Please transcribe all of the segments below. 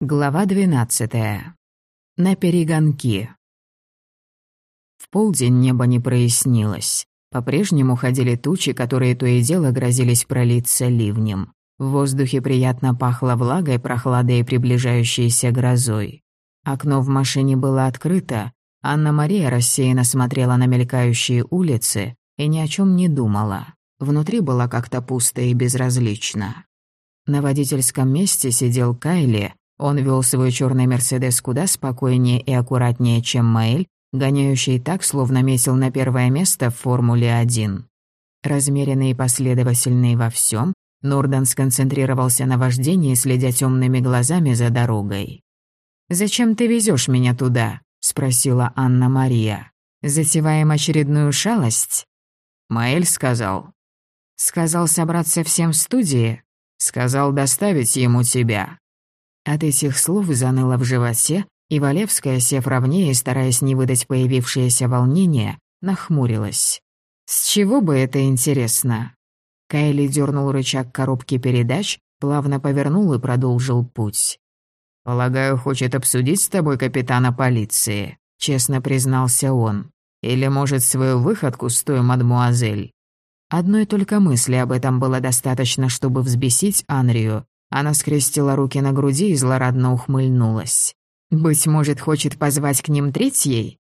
Глава двенадцатая. На перегонки. В полдень небо не прояснилось. По-прежнему ходили тучи, которые то и дело грозились пролиться ливнем. В воздухе приятно пахло влагой, прохладой и приближающейся грозой. Окно в машине было открыто. Анна-Мария рассеянно смотрела на мелькающие улицы и ни о чем не думала. Внутри было как-то пусто и безразлично. На водительском месте сидел Кайли, он вел свой черный Мерседес куда спокойнее и аккуратнее, чем Мэйль, гоняющий так, словно месил на первое место в Формуле-1. Размеренный и последовательный во всем, Нордан сконцентрировался на вождении, следя темными глазами за дорогой. «Зачем ты везешь меня туда?» — спросила Анна-Мария. «Затеваем очередную шалость?» Маэль сказал. «Сказал собраться всем в студии?» «Сказал доставить ему тебя». От этих слов заныло в животе, и Валевская, сев ровнее, стараясь не выдать появившееся волнение, нахмурилась. «С чего бы это интересно?» Кайли дернул рычаг коробки передач, плавно повернул и продолжил путь. «Полагаю, хочет обсудить с тобой капитана полиции», — честно признался он. «Или, может, свою выходку с той мадмуазель?» Одной только мысли об этом было достаточно, чтобы взбесить Анрию, она скрестила руки на груди и злорадно ухмыльнулась. «Быть может, хочет позвать к ним третьей?»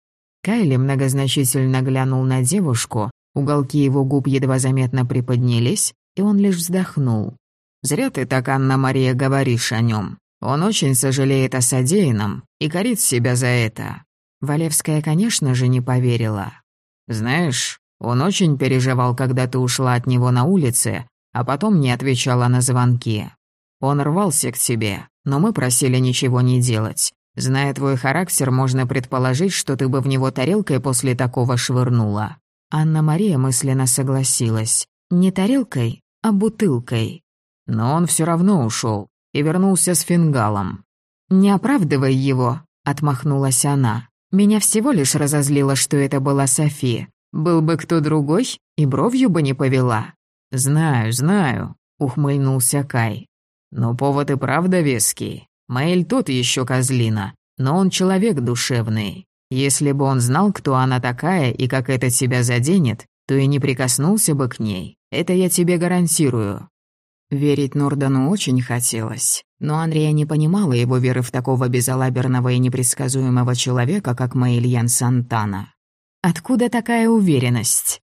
Кайли многозначительно глянул на девушку, уголки его губ едва заметно приподнялись, и он лишь вздохнул. «Зря ты так, Анна-Мария, говоришь о нем. Он очень сожалеет о содеянном и корит себя за это». Валевская, конечно же, не поверила. «Знаешь, он очень переживал, когда ты ушла от него на улице, а потом не отвечала на звонки. Он рвался к тебе, но мы просили ничего не делать. Зная твой характер, можно предположить, что ты бы в него тарелкой после такого швырнула». Анна-Мария мысленно согласилась. Не тарелкой, а бутылкой. Но он все равно ушел и вернулся с фингалом. «Не оправдывай его», — отмахнулась она. «Меня всего лишь разозлило, что это была София. Был бы кто другой, и бровью бы не повела». «Знаю, знаю», — ухмыльнулся Кай. Но повод и правда веский. Мэйль тот еще козлина, но он человек душевный. Если бы он знал, кто она такая и как это тебя заденет, то и не прикоснулся бы к ней. Это я тебе гарантирую». Верить Нордану очень хотелось, но Андрея не понимала его веры в такого безалаберного и непредсказуемого человека, как Мэйльян Сантана. «Откуда такая уверенность?»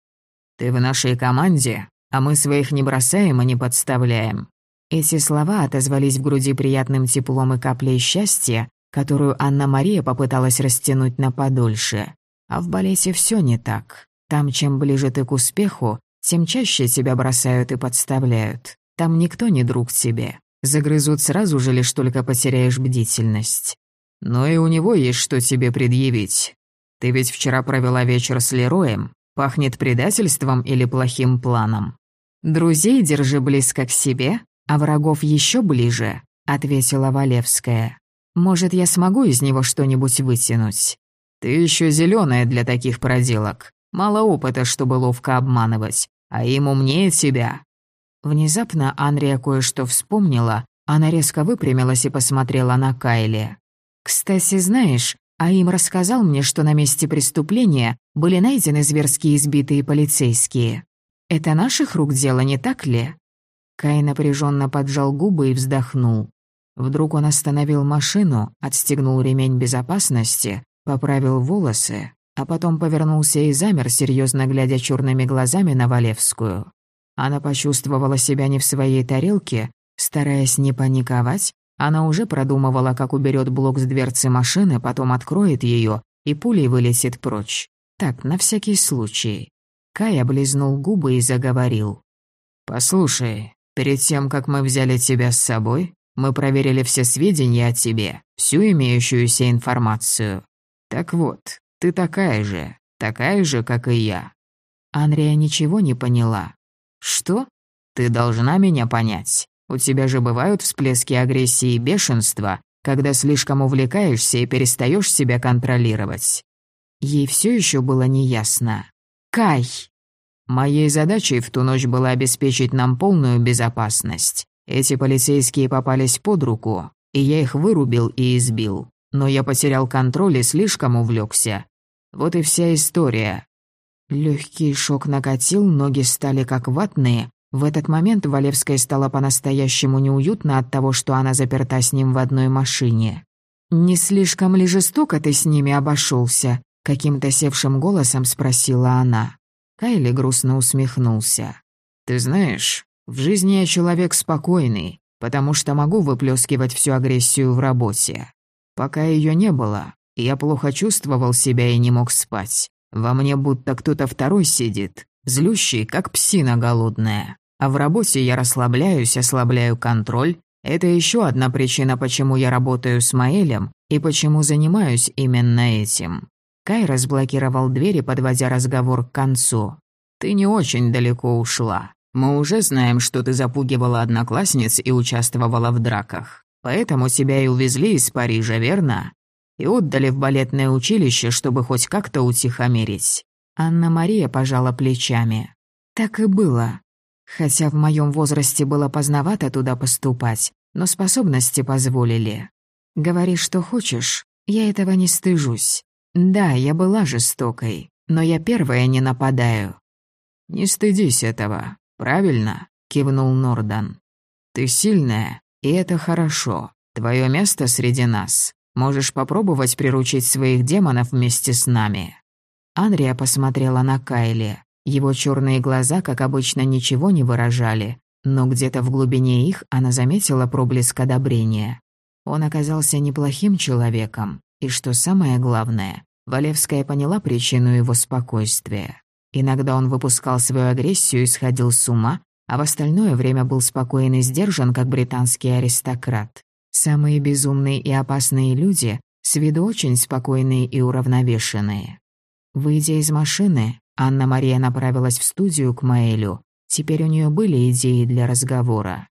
«Ты в нашей команде, а мы своих не бросаем и не подставляем. Эти слова отозвались в груди приятным теплом и каплей счастья, которую Анна-Мария попыталась растянуть на подольше. А в балете все не так. Там, чем ближе ты к успеху, тем чаще тебя бросают и подставляют. Там никто не друг тебе. Загрызут сразу же, лишь только потеряешь бдительность. Но и у него есть что тебе предъявить. Ты ведь вчера провела вечер с Лероем. Пахнет предательством или плохим планом. Друзей держи близко к себе, «А врагов еще ближе», — ответила Валевская. «Может, я смогу из него что-нибудь вытянуть?» «Ты еще зеленая для таких проделок. Мало опыта, чтобы ловко обманывать, а им умнее тебя». Внезапно Анрия кое-что вспомнила, она резко выпрямилась и посмотрела на Кайли. «Кстати, знаешь, а им рассказал мне, что на месте преступления были найдены зверски избитые полицейские. Это наших рук дело, не так ли?» Кай напряженно поджал губы и вздохнул. Вдруг он остановил машину, отстегнул ремень безопасности, поправил волосы, а потом повернулся и замер, серьезно глядя черными глазами на Валевскую. Она почувствовала себя не в своей тарелке, стараясь не паниковать, она уже продумывала, как уберет блок с дверцы машины, потом откроет ее и пулей вылетит прочь. Так, на всякий случай. Кай облизнул губы и заговорил. «Послушай, Перед тем, как мы взяли тебя с собой, мы проверили все сведения о тебе, всю имеющуюся информацию. Так вот, ты такая же, такая же, как и я». Анрия ничего не поняла. «Что? Ты должна меня понять. У тебя же бывают всплески агрессии и бешенства, когда слишком увлекаешься и перестаешь себя контролировать». Ей все еще было неясно. «Кай!» Моей задачей в ту ночь было обеспечить нам полную безопасность. Эти полицейские попались под руку. и я их вырубил и избил. Но я потерял контроль и слишком увлекся. Вот и вся история. Легкий шок накатил, ноги стали как ватные. В этот момент Валевской стало по-настоящему неуютно от того, что она заперта с ним в одной машине. «Не слишком ли жестоко ты с ними обошелся? каким-то севшим голосом спросила она. Кайли грустно усмехнулся. «Ты знаешь, в жизни я человек спокойный, потому что могу выплескивать всю агрессию в работе. Пока ее не было, я плохо чувствовал себя и не мог спать. Во мне будто кто-то второй сидит, злющий, как псина голодная. А в работе я расслабляюсь, ослабляю контроль. Это еще одна причина, почему я работаю с Маэлем и почему занимаюсь именно этим. Кай разблокировал двери, подводя разговор к концу. «Ты не очень далеко ушла. Мы уже знаем, что ты запугивала одноклассниц и участвовала в драках. Поэтому тебя и увезли из Парижа, верно? И отдали в балетное училище, чтобы хоть как-то утихомирить». Анна-Мария пожала плечами. «Так и было. Хотя в моем возрасте было поздновато туда поступать, но способности позволили. Говори, что хочешь, я этого не стыжусь. Да, я была жестокой, но я первая не нападаю». «Не стыдись этого, правильно?» — кивнул Нордан. «Ты сильная, и это хорошо. Твое место среди нас. Можешь попробовать приручить своих демонов вместе с нами». Анрия посмотрела на Кайли. Его черные глаза, как обычно, ничего не выражали, но где-то в глубине их она заметила проблеск одобрения. Он оказался неплохим человеком, и что самое главное, Валевская поняла причину его спокойствия. Иногда он выпускал свою агрессию и сходил с ума, а в остальное время был спокоен и сдержан, как британский аристократ. Самые безумные и опасные люди с виду очень спокойные и уравновешенные. Выйдя из машины, Анна-Мария направилась в студию к Маэлю. Теперь у нее были идеи для разговора.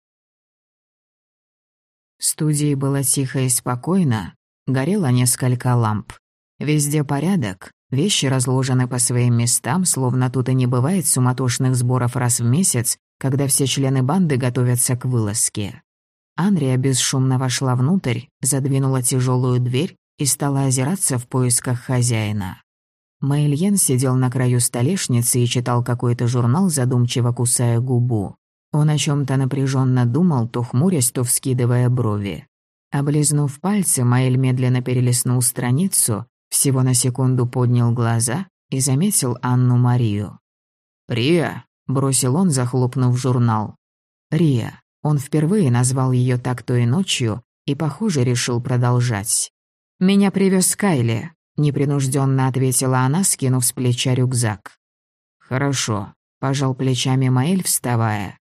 В студии было тихо и спокойно, горело несколько ламп. Везде порядок, вещи разложены по своим местам, словно тут и не бывает суматошных сборов раз в месяц, когда все члены банды готовятся к вылазке. Анрия бесшумно вошла внутрь, задвинула тяжелую дверь и стала озираться в поисках хозяина. Мэйльен сидел на краю столешницы и читал какой-то журнал, задумчиво кусая губу. Он о чем то напряженно думал, то хмурясь, то вскидывая брови. Облизнув пальцы, Маэль медленно перелистнул страницу, всего на секунду поднял глаза и заметил Анну-Марию. «Рия», — бросил он, захлопнув журнал. «Рия». Он впервые назвал ее так той ночью и, похоже, решил продолжать. «Меня привез Кайли», Непринужденно ответила она, скинув с плеча рюкзак. «Хорошо», — пожал плечами Маэль, вставая.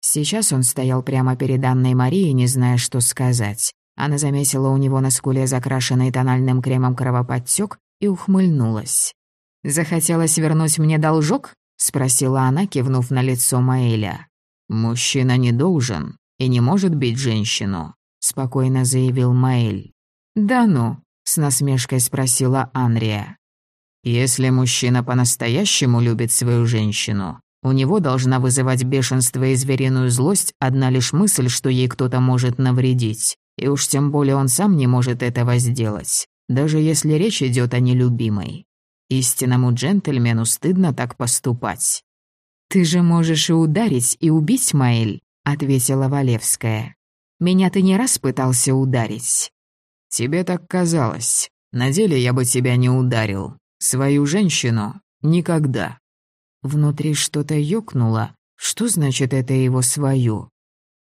Сейчас он стоял прямо перед Анной Марией, не зная, что сказать. Она заметила у него на скуле закрашенный тональным кремом кровоподтёк и ухмыльнулась. «Захотелось вернуть мне должок?» — спросила она, кивнув на лицо Маэля. «Мужчина не должен и не может бить женщину», — спокойно заявил Маэль. «Да ну», с насмешкой спросила Анрия. Если мужчина по-настоящему любит свою женщину, у него должна вызывать бешенство и звериную злость одна лишь мысль, что ей кто-то может навредить. И уж тем более он сам не может этого сделать, даже если речь идет о нелюбимой. Истинному джентльмену стыдно так поступать. «Ты же можешь и ударить, и убить, Маэль», — ответила Валевская. «Меня ты не раз пытался ударить». «Тебе так казалось. На деле я бы тебя не ударил. Свою женщину — никогда». Внутри что-то ёкнуло. Что значит это его свою?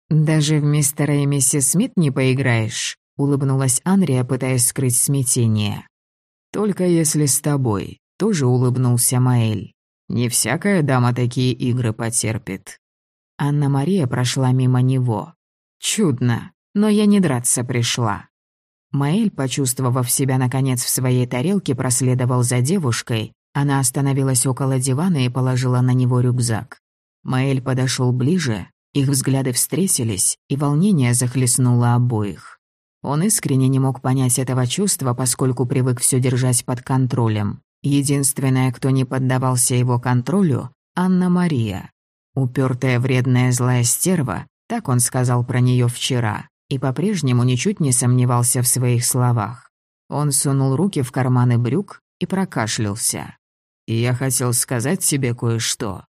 «Даже в мистера и миссис Смит не поиграешь?» — улыбнулась Анрия, пытаясь скрыть смятение. «Только если с тобой», — тоже улыбнулся Маэль. «Не всякая дама такие игры потерпит». Анна-Мария прошла мимо него. «Чудно, но я не драться пришла». Маэль, почувствовав себя наконец в своей тарелке, проследовал за девушкой. Она остановилась около дивана и положила на него рюкзак. Маэль подошел ближе, их взгляды встретились, и волнение захлестнуло обоих. Он искренне не мог понять этого чувства, поскольку привык все держать под контролем. Единственная, кто не поддавался его контролю — Анна-Мария. Упертая вредная злая стерва, так он сказал про нее вчера. и по-прежнему ничуть не сомневался в своих словах. Он сунул руки в карманы брюк и прокашлялся. «Я хотел сказать тебе кое-что».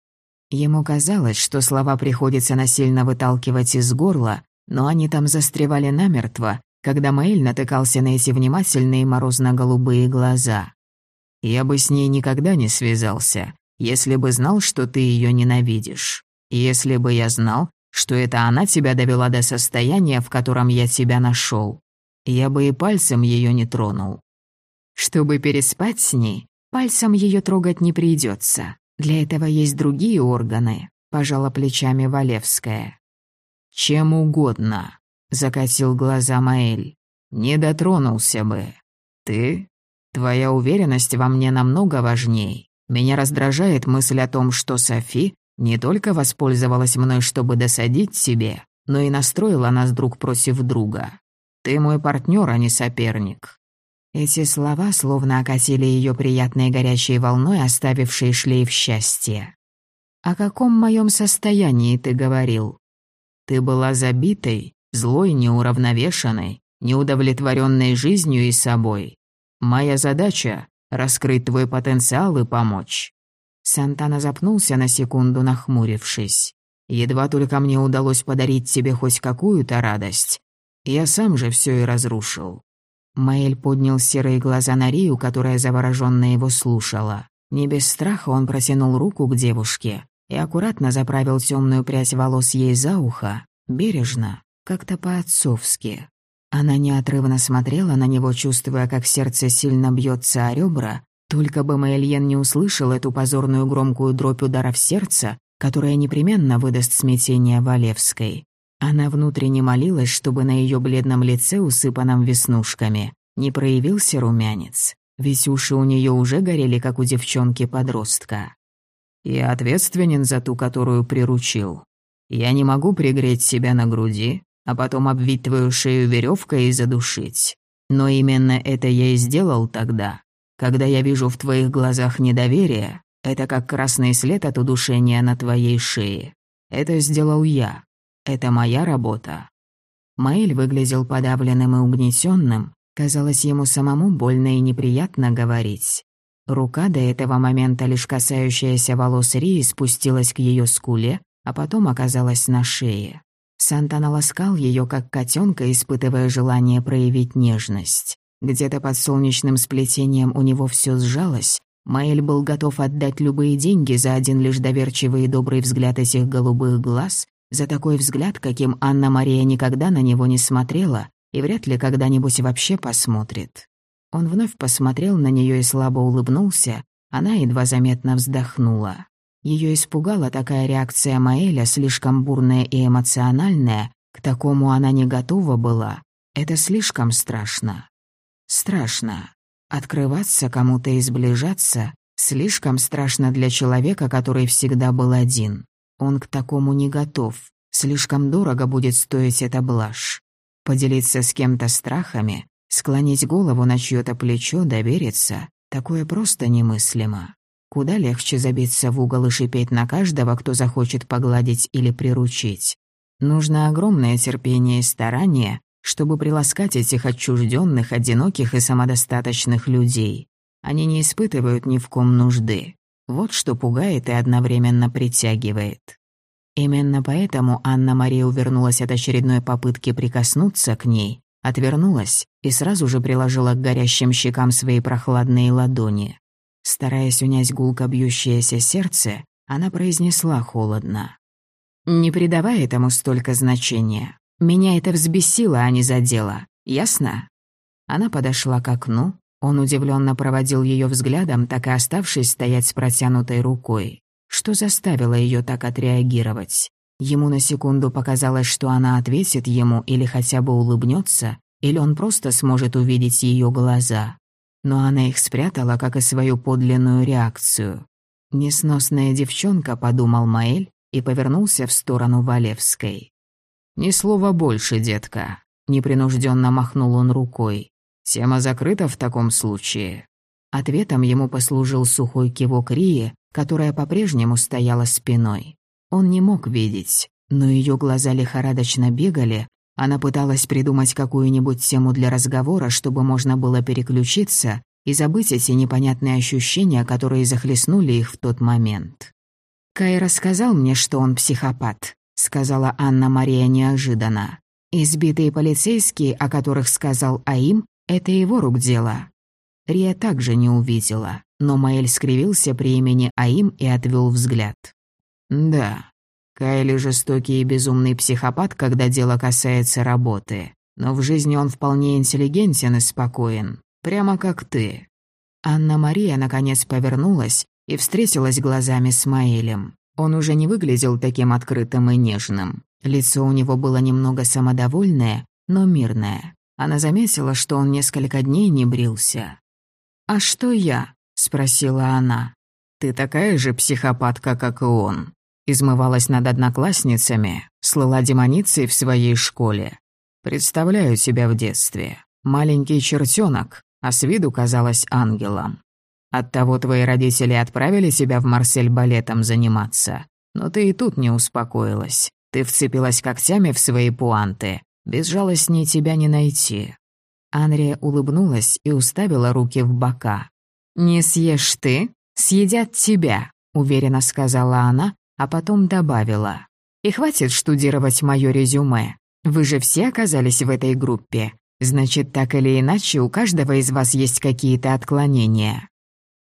Ему казалось, что слова приходится насильно выталкивать из горла, но они там застревали намертво, когда Маэль натыкался на эти внимательные морозно-голубые глаза. «Я бы с ней никогда не связался, если бы знал, что ты ее ненавидишь. Если бы я знал, что это она тебя довела до состояния, в котором я тебя нашел, я бы и пальцем ее не тронул. Чтобы переспать с ней, пальцем ее трогать не придется. Для этого есть другие органы, пожала плечами Валевская. Чем угодно, закатил глаза Маэль. Не дотронулся бы. Ты? Твоя уверенность во мне намного важней. Меня раздражает мысль о том, что Софи не только воспользовалась мной, чтобы досадить себе, но и настроила нас друг против друга. Ты мой партнер, а не соперник. Эти слова словно окатили ее приятной горячей волной, оставившей шлейф счастья. «О каком моем состоянии ты говорил?» «Ты была забитой, злой, неуравновешенной, неудовлетворенной жизнью и собой. Моя задача — раскрыть твой потенциал и помочь». Сантана запнулся на секунду, нахмурившись. «Едва только мне удалось подарить тебе хоть какую-то радость. Я сам же все и разрушил. Маэль поднял серые глаза на Рию, которая завороженно его слушала. Не без страха он протянул руку к девушке и аккуратно заправил темную прядь волос ей за ухо, бережно, как-то по-отцовски. Она неотрывно смотрела на него, чувствуя, как сердце сильно бьется о ребра, только бы Маэльен не услышал эту позорную громкую дробь ударов сердца, которая непременно выдаст смятение Валевской. Она внутренне молилась, чтобы на ее бледном лице, усыпанном веснушками, не проявился румянец, ведь уши у нее уже горели, как у девчонки-подростка. «Я ответственен за ту, которую приручил. Я не могу пригреть себя на груди, а потом обвить твою шею веревкой и задушить. Но именно это я и сделал тогда. Когда я вижу в твоих глазах недоверие, это как красный след от удушения на твоей шее. Это сделал я, это моя работа». Маэль выглядел подавленным и угнетенным. Казалось, ему самому больно и неприятно говорить. Рука, до этого момента лишь касающаяся волос Рии, спустилась к ее скуле, а потом оказалась на шее. Сантана ласкал ее, как котенка, испытывая желание проявить нежность. Где-то под солнечным сплетением у него все сжалось. Маэль был готов отдать любые деньги за один лишь доверчивый и добрый взгляд этих голубых глаз, за такой взгляд, каким Анна-Мария никогда на него не смотрела и вряд ли когда-нибудь вообще посмотрит. Он вновь посмотрел на нее и слабо улыбнулся, она едва заметно вздохнула. Ее испугала такая реакция Маэля, слишком бурная и эмоциональная, к такому она не готова была. Это слишком страшно. Страшно. Открываться кому-то и сближаться слишком страшно для человека, который всегда был один. Он к такому не готов. Слишком дорого будет стоить эта блажь. Поделиться с кем-то страхами, склонить голову на чьё-то плечо, довериться — такое просто немыслимо. Куда легче забиться в угол и шипеть на каждого, кто захочет погладить или приручить. Нужно огромное терпение и старание, чтобы приласкать этих отчужденных, одиноких и самодостаточных людей. Они не испытывают ни в ком нужды. Вот что пугает и одновременно притягивает. Именно поэтому Анна-Мария увернулась от очередной попытки прикоснуться к ней, отвернулась и сразу же приложила к горящим щекам свои прохладные ладони. Стараясь унять гулко бьющееся сердце, она произнесла холодно. «Не придавай этому столько значения. Меня это взбесило, а не задело. Ясно?» Она подошла к окну, он удивленно проводил ее взглядом, так и оставшись стоять с протянутой рукой. Что заставило ее так отреагировать? Ему на секунду показалось, что она ответит ему или хотя бы улыбнется, или он просто сможет увидеть ее глаза. Но она их спрятала, как и свою подлинную реакцию. «Несносная девчонка», — подумал Маэль и повернулся в сторону Валевской. «Ни слова больше, детка», — непринужденно махнул он рукой. Тема закрыта в таком случае. Ответом ему послужил сухой кивок Рии, которая по-прежнему стояла спиной. Он не мог видеть, но ее глаза лихорадочно бегали, Она пыталась придумать какую-нибудь тему для разговора, чтобы можно было переключиться и забыть эти непонятные ощущения, которые захлестнули их в тот момент. «Кай рассказал мне, что он психопат», — сказала Анна-Мария неожиданно. «Избитые полицейские, о которых сказал Аим, это его рук дело». Рия также не увидела, но Маэль скривился при имени Аим и отвел взгляд. «Да, Кайли жестокий и безумный психопат, когда дело касается работы. Но в жизни он вполне интеллигентен и спокоен. Прямо как ты». Анна-Мария наконец повернулась и встретилась глазами с Маэлем. Он уже не выглядел таким открытым и нежным. Лицо у него было немного самодовольное, но мирное. Она заметила, что он несколько дней не брился. «А что я?» — спросила она. «Ты такая же психопатка, как и он измывалась над одноклассницами, слыла демоницей в своей школе. Представляю себя в детстве. Маленький чертенок, а с виду казалась ангелом. Оттого твои родители отправили тебя в Марсель балетом заниматься. Но ты и тут не успокоилась. Ты вцепилась когтями в свои пуанты. Безжалостней тебя не найти». Анрия улыбнулась и уставила руки в бока. «Не съешь ты, съедят тебя», — уверенно сказала она а потом добавила. «И хватит штудировать мое резюме. Вы же все оказались в этой группе. Значит, так или иначе, у каждого из вас есть какие-то отклонения».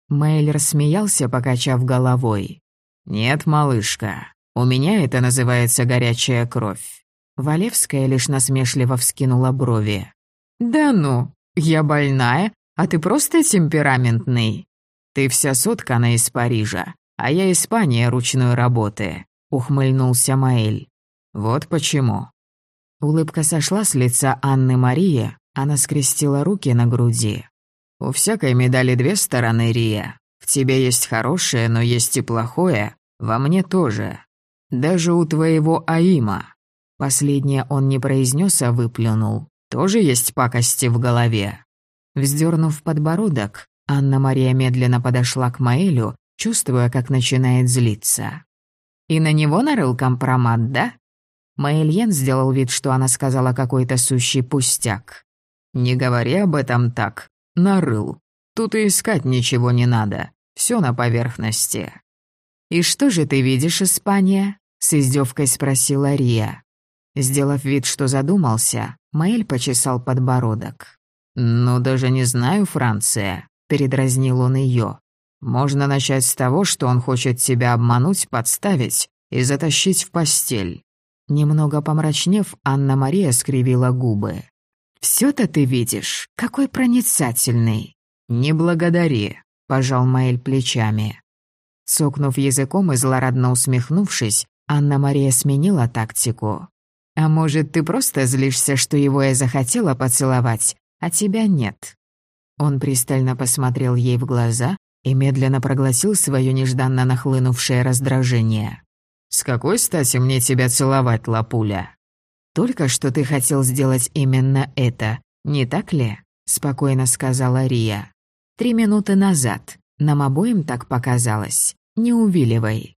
Мэйль рассмеялся, покачав головой. «Нет, малышка, у меня это называется горячая кровь». Валевская лишь насмешливо вскинула брови. «Да ну, я больная, а ты просто темпераментный. Ты вся соткана из Парижа, а я Испания ручной работы», — ухмыльнулся Маэль. «Вот почему». Улыбка сошла с лица Анны Марии, она скрестила руки на груди. «У всякой медали две стороны, Рия. В тебе есть хорошее, но есть и плохое. Во мне тоже. Даже у твоего Аима». Последнее он не произнес, а выплюнул. «Тоже есть пакости в голове». Вздернув подбородок, Анна-Мария медленно подошла к Маэлю чувствуя, как начинает злиться. «И на него нарыл компромат, да?» Маэльен сделал вид, что она сказала какой-то сущий пустяк. «Не говори об этом так. Нарыл. Тут и искать ничего не надо. Все на поверхности». «И что же ты видишь, Испания?» — с издевкой спросила Рия. Сделав вид, что задумался, Маэль почесал подбородок. «Ну, даже не знаю, Франция», — передразнил он ее. Можно начать с того, что он хочет тебя обмануть, подставить и затащить в постель». Немного помрачнев, Анна-Мария скривила губы. «Всё-то ты видишь, какой проницательный!» «Не благодари», — пожал Маэль плечами. Цокнув языком и злорадно усмехнувшись, Анна-Мария сменила тактику. «А может, ты просто злишься, что его я захотела поцеловать, а тебя нет?» Он пристально посмотрел ей в глаза, и медленно проглотил свое нежданно нахлынувшее раздражение. «С какой стати мне тебя целовать, лапуля?» «Только что ты хотел сделать именно это, не так ли?» — спокойно сказала Рия. «Три минуты назад. Нам обоим так показалось. Не увиливай».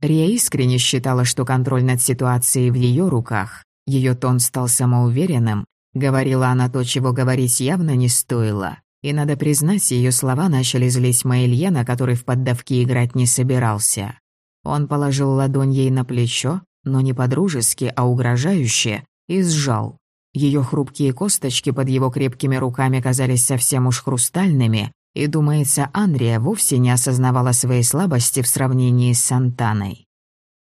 Рия искренне считала, что контроль над ситуацией в ее руках. Ее тон стал самоуверенным. Говорила она то, чего говорить явно не стоило. И, надо признать, ее слова начали злить Маильена, который в поддавки играть не собирался. Он положил ладонь ей на плечо, но не по-дружески, а угрожающе, и сжал. Ее хрупкие косточки под его крепкими руками казались совсем уж хрустальными, и, думается, Анрия вовсе не осознавала своей слабости в сравнении с Сантаной.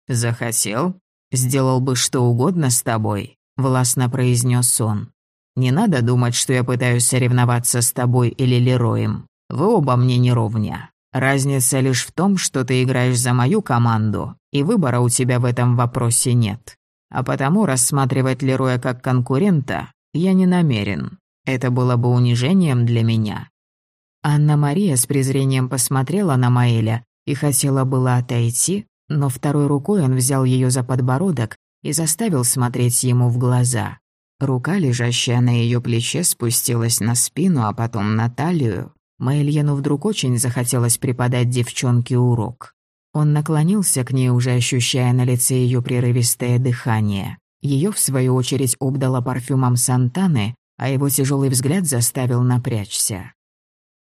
«Захотел? Сделал бы что угодно с тобой», — властно произнес он. Не надо думать, что я пытаюсь соревноваться с тобой или Лероем. Вы оба мне не ровня. Разница лишь в том, что ты играешь за мою команду, и выбора у тебя в этом вопросе нет. А потому рассматривать Лероя как конкурента я не намерен. Это было бы унижением для меня». Анна-Мария с презрением посмотрела на Маэля и хотела было отойти, но второй рукой он взял ее за подбородок и заставил смотреть ему в глаза. Рука, лежащая на ее плече, спустилась на спину, а потом на талию. Мэйльену вдруг очень захотелось преподать девчонке урок. Он наклонился к ней, уже ощущая на лице ее прерывистое дыхание. Ее, в свою очередь, обдала парфюмом Сантаны, а его тяжелый взгляд заставил напрячься.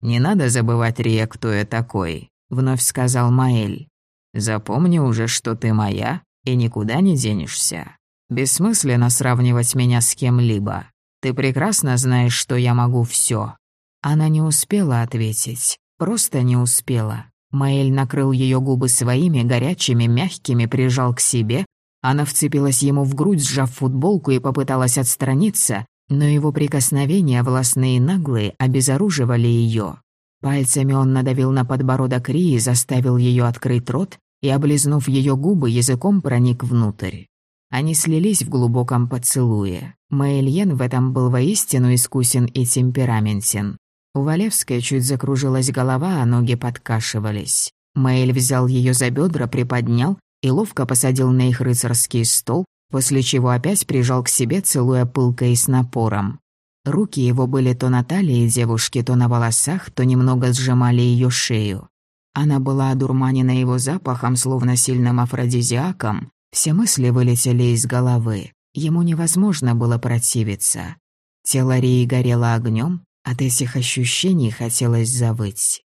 «Не надо забывать, Рия, кто я такой», — вновь сказал Маэль. «Запомни уже, что ты моя, и никуда не денешься. Бессмысленно сравнивать меня с кем-либо. Ты прекрасно знаешь, что я могу все. Она не успела ответить, просто не успела. Маэль накрыл ее губы своими, горячими, мягкими, прижал к себе. Она вцепилась ему в грудь, сжав футболку и попыталась отстраниться, но его прикосновения, властные и наглые, обезоруживали ее. Пальцами он надавил на подбородок Рии, заставил ее открыть рот и, облизнув ее губы, языком проник внутрь. Они слились в глубоком поцелуе. Мэйльен в этом был воистину искусен и темпераментен. У Валевской чуть закружилась голова, а ноги подкашивались. Мэйль взял ее за бедра, приподнял и ловко посадил на их рыцарский стол, после чего опять прижал к себе, целуя пылко с напором. Руки его были то на талии девушки, то на волосах, то немного сжимали ее шею. Она была одурманена его запахом, словно сильным афродизиаком. Все мысли вылетели из головы. Ему невозможно было противиться. Тело Рии горело огнем, от этих ощущений хотелось завыть.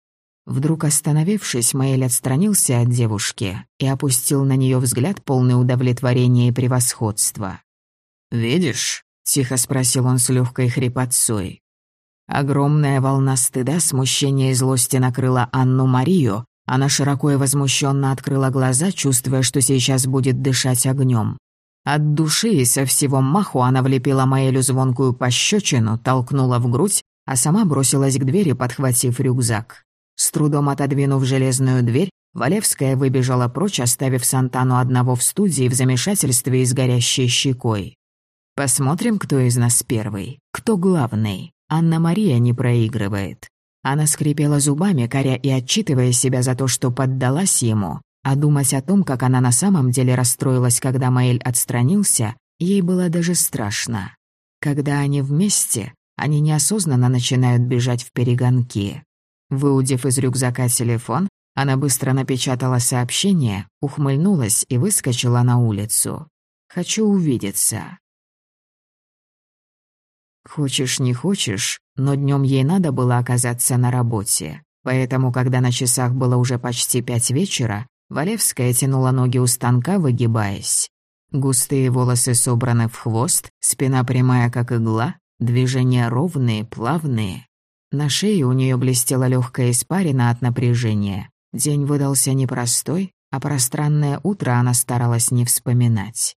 Вдруг остановившись, Мэйль отстранился от девушки и опустил на нее взгляд полный удовлетворения и превосходства. «Видишь?» — тихо спросил он с легкой хрипотцой. Огромная волна стыда, смущения и злости накрыла Анну Марию. Она широко и возмущенно открыла глаза, чувствуя, что сейчас будет дышать огнем. От души и со всего маху она влепила Маэлю звонкую пощечину, толкнула в грудь, а сама бросилась к двери, подхватив рюкзак. С трудом отодвинув железную дверь, Валевская выбежала прочь, оставив Сантану одного в студии в замешательстве и с горящей щекой. «Посмотрим, кто из нас первый. Кто главный?» Анна-Мария не проигрывает. Она скрипела зубами, коря и отчитывая себя за то, что поддалась ему, а думать о том, как она на самом деле расстроилась, когда Маэль отстранился, ей было даже страшно. Когда они вместе, они неосознанно начинают бежать в перегонки. Выудив из рюкзака телефон, она быстро напечатала сообщение, ухмыльнулась и выскочила на улицу. «Хочу увидеться». Хочешь, не хочешь, но днем ей надо было оказаться на работе. Поэтому, когда на часах было уже почти пять вечера, Валевская тянула ноги у станка, выгибаясь. Густые волосы собраны в хвост, спина прямая, как игла, движения ровные, плавные. На шее у нее блестела легкая испарина от напряжения. День выдался непростой, а пространное утро она старалась не вспоминать.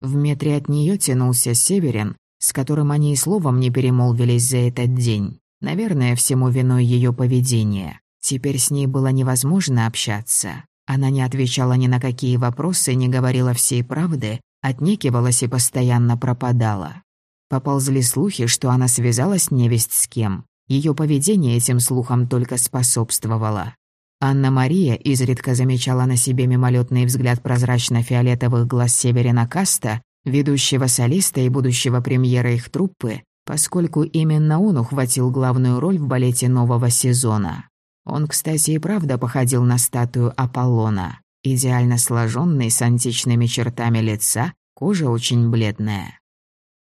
В метре от нее тянулся Северин, с которым они и словом не перемолвились за этот день. Наверное, всему виной ее поведение. Теперь с ней было невозможно общаться. Она не отвечала ни на какие вопросы, не говорила всей правды, отнекивалась и постоянно пропадала. Поползли слухи, что она связалась невесть с кем. Ее поведение этим слухам только способствовало. Анна-Мария изредка замечала на себе мимолетный взгляд прозрачно-фиолетовых глаз Северина Каста, ведущего солиста и будущего премьера их труппы, поскольку именно он ухватил главную роль в балете нового сезона. Он, кстати, и правда походил на статую Аполлона. Идеально сложенный, с античными чертами лица, кожа очень бледная.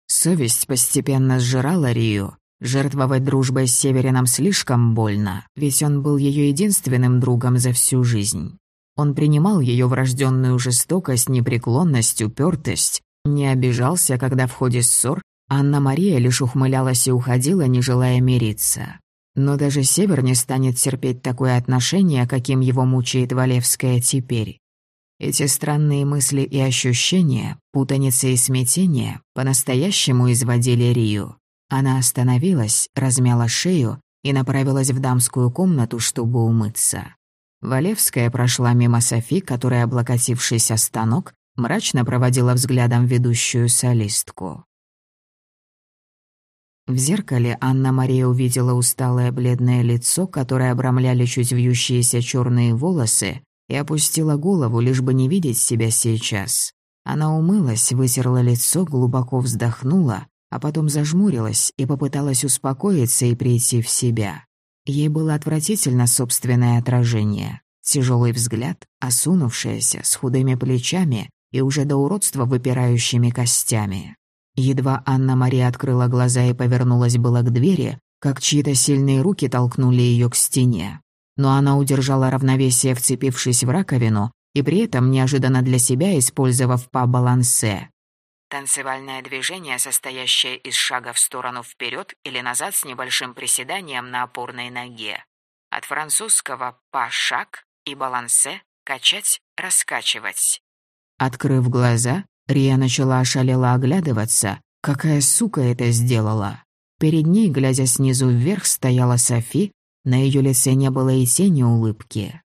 Совесть постепенно сжирала Рию, Жертвовать дружбой с Северином слишком больно, ведь он был ее единственным другом за всю жизнь. Он принимал ее врожденную жестокость, непреклонность, упертость, не обижался, когда в ходе ссор Анна-Мария лишь ухмылялась и уходила, не желая мириться. Но даже Север не станет терпеть такое отношение, каким его мучает Валевская теперь. Эти странные мысли и ощущения, путаница и смятение по-настоящему изводили Рию. Она остановилась, размяла шею и направилась в дамскую комнату, чтобы умыться. Валевская прошла мимо Софи, которая, облокотившись о станок, мрачно проводила взглядом ведущую солистку. В зеркале Анна-Мария увидела усталое бледное лицо, которое обрамляли чуть вьющиеся черные волосы, и опустила голову, лишь бы не видеть себя сейчас. Она умылась, вытерла лицо, глубоко вздохнула а потом зажмурилась и попыталась успокоиться и прийти в себя. Ей было отвратительно собственное отражение. Тяжелый взгляд, осунувшаяся, с худыми плечами, и уже до уродства выпирающими костями. Едва Анна-Мария открыла глаза и повернулась было к двери, как чьи-то сильные руки толкнули ее к стене. Но она удержала равновесие, вцепившись в раковину, и при этом неожиданно для себя использовав па-балансе. Танцевальное движение, состоящее из шага в сторону вперед или назад с небольшим приседанием на опорной ноге. От французского «па-шаг» и «балансе» — качать, раскачивать. Открыв глаза, Рия начала ошалело оглядываться. Какая сука это сделала? Перед ней, глядя снизу вверх, стояла Софи, на ее лице не было и тени улыбки.